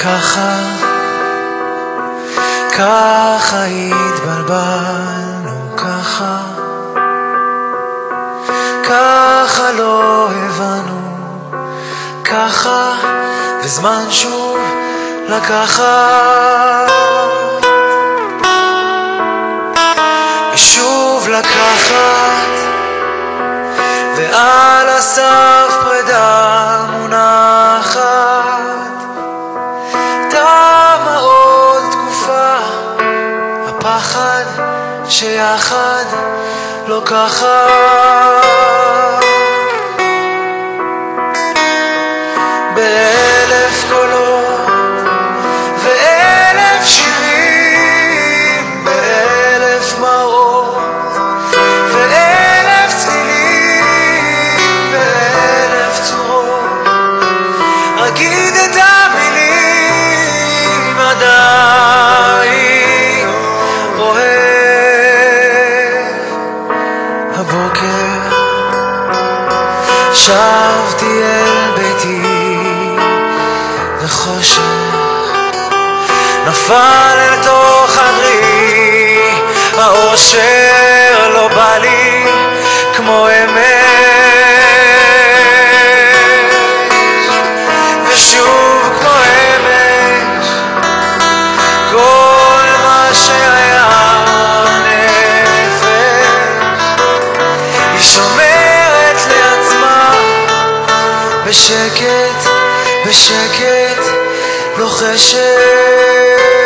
ככה, ככה התבלבלנו, ככה, ככה לא הבנו, ככה, וזמן שוב לקחת. ושוב לקחת, ועל הסף פרידה מונחת. הפחד שיחד לוקחת. באלף שבתי אל ביתי וחושך נפל אל תוך חדרי, האושר לא בא לי כמו אמש, ושוב כמו אמש, כל מה שהיה בשקט, בשקט, לוחשת